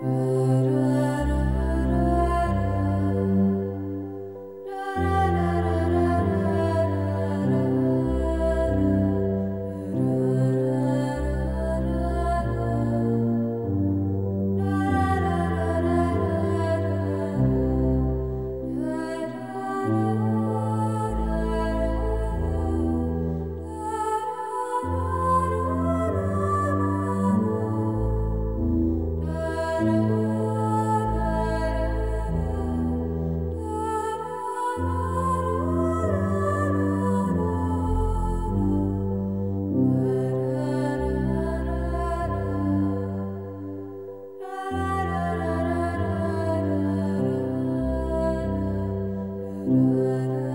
mm da, da.